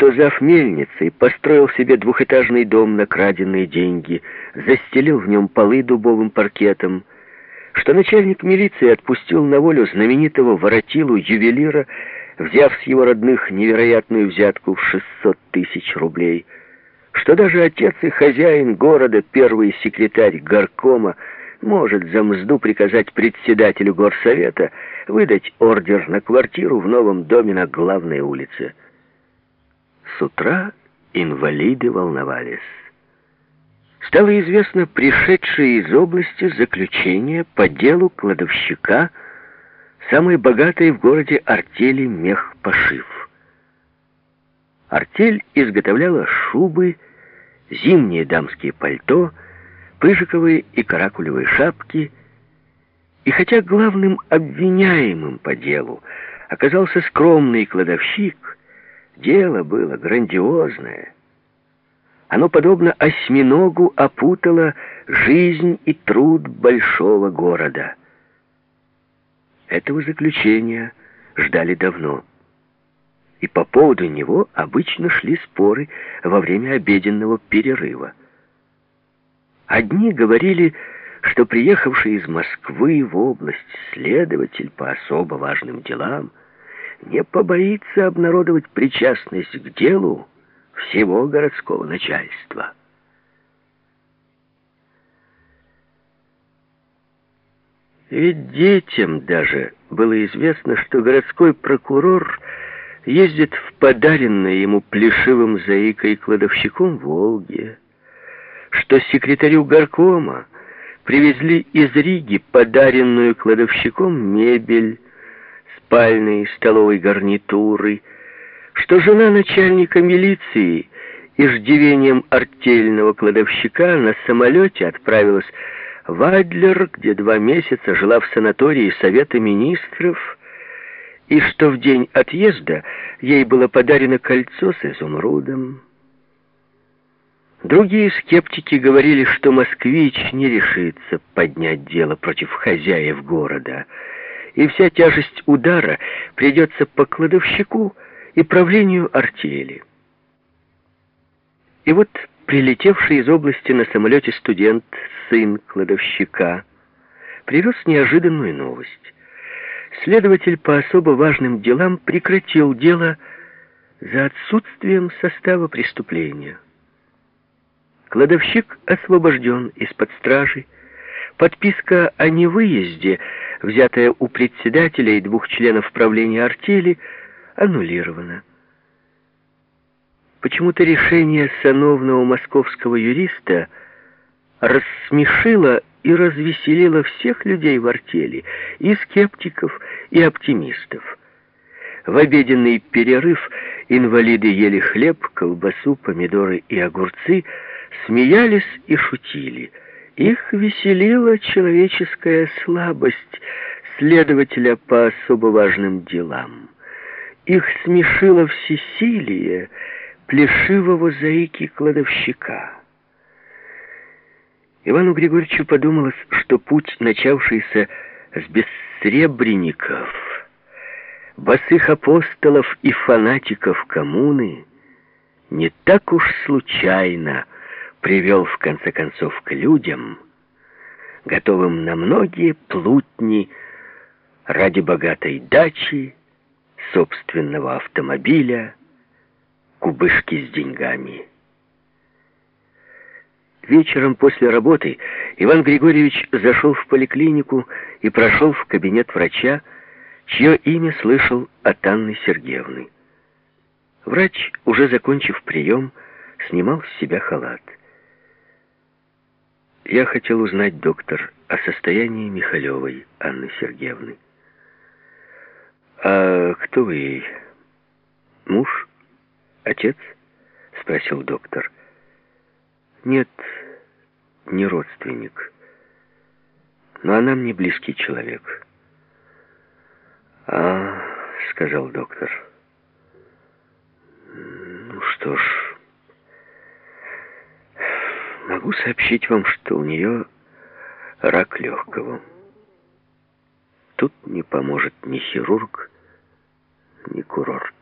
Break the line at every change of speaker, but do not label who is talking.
что зав мельницей построил себе двухэтажный дом на краденные деньги, застелил в нем полы дубовым паркетом, что начальник милиции отпустил на волю знаменитого воротилу-ювелира, взяв с его родных невероятную взятку в 600 тысяч рублей, что даже отец и хозяин города, первый секретарь горкома, может за мзду приказать председателю горсовета выдать ордер на квартиру в новом доме на главной улице. С утра инвалиды волновались. Стало известно пришедшее из области заключение по делу кладовщика самой богатой в городе артели мехпошив. Артель изготовляла шубы, зимние дамские пальто, пыжиковые и каракулевые шапки, и хотя главным обвиняемым по делу оказался скромный кладовщик, дело было грандиозное. Оно, подобно осьминогу, опутало жизнь и труд большого города. Этого заключения ждали давно. И по поводу него обычно шли споры во время обеденного перерыва. Одни говорили, что приехавший из Москвы в область следователь по особо важным делам не побоится обнародовать причастность к делу всего городского начальства. Ведь детям даже было известно, что городской прокурор ездит в подаренное ему плешивым заикой-кладовщиком Волге, что секретарю горкома привезли из Риги подаренную кладовщиком мебель, спальные столовой гарнитуры, что жена начальника милиции иждивением артельного кладовщика на самолете отправилась в Адлер, где два месяца жила в санатории Совета Министров, и что в день отъезда ей было подарено кольцо с изумрудом. Другие скептики говорили, что москвич не решится поднять дело против хозяев города, и вся тяжесть удара придется по кладовщику и правлению артели. И вот прилетевший из области на самолете студент, сын кладовщика, привез неожиданную новость. Следователь по особо важным делам прекратил дело за отсутствием состава преступления. Кладовщик освобожден из-под стражи. Подписка о невыезде, взятая у председателя и двух членов правления артели, аннулирована. Почему-то решение сановного московского юриста рассмешило и развеселило всех людей в артели, и скептиков, и оптимистов. В обеденный перерыв инвалиды ели хлеб, колбасу, помидоры и огурцы – смеялись и шутили. Их веселила человеческая слабость следователя по особо важным делам. Их смешило всесилие плешивого заики-кладовщика. Ивану Григорьевичу подумалось, что путь, начавшийся с бессребренников, босых апостолов и фанатиков коммуны, не так уж случайно привел в конце концов к людям, готовым на многие плутни ради богатой дачи, собственного автомобиля, кубышки с деньгами. Вечером после работы Иван Григорьевич зашел в поликлинику и прошел в кабинет врача, чье имя слышал от Анны Сергеевны. Врач, уже закончив прием, снимал с себя халат. Я хотел узнать, доктор, о состоянии Михалевой Анны Сергеевны. «А кто вы ей? Муж? Отец?» — спросил доктор. «Нет, не родственник. Но она мне близкий человек». «А, — сказал доктор, — сообщить вам, что у нее рак легкого. Тут не поможет ни хирург, ни курорт.